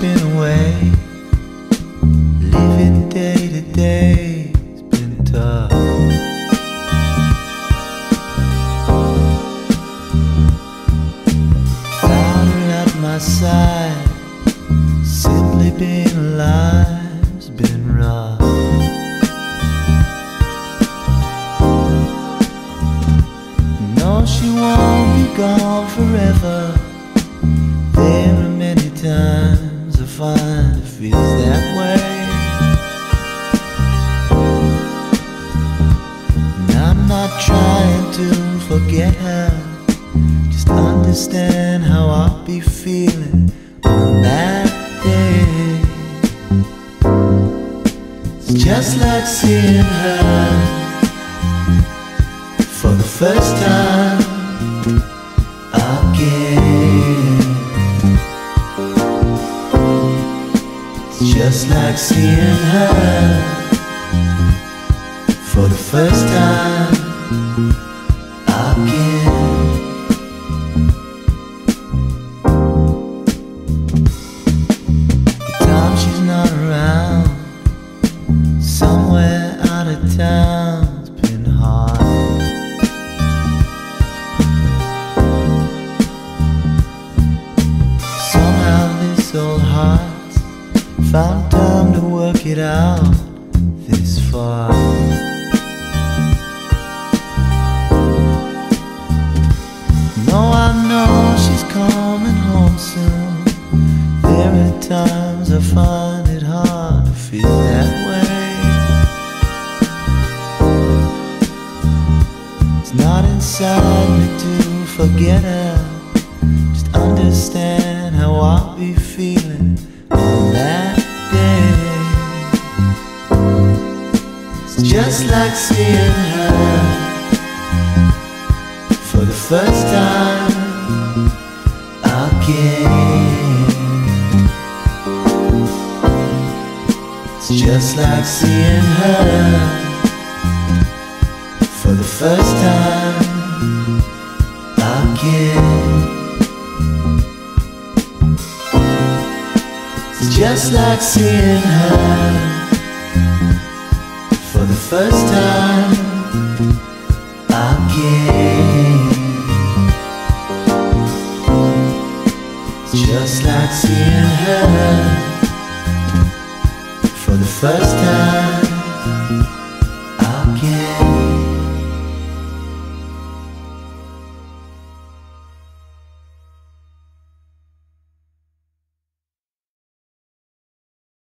been away. Living day to day's been tough. Found her at my side. Simply being alive's been rough. No, she won't be gone forever. Feels that way. And I'm not trying to forget her. Just understand how I'll be feeling on that day. It's just like seeing her for the first time just like seeing her for the first time found time to work it out this far. No, I know she's coming home soon. There are times I find it hard to feel that way. It's not inside me to forget her. Just understand how I'll be feeling just like seeing her for the first time again. It's just like seeing her for the first time again. It's just like seeing her first time again. It's just like seeing her for the first time